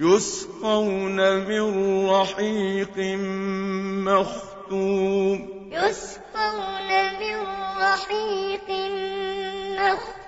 يسقون من رحيق مختوم. يسقون من رحيق مختوم.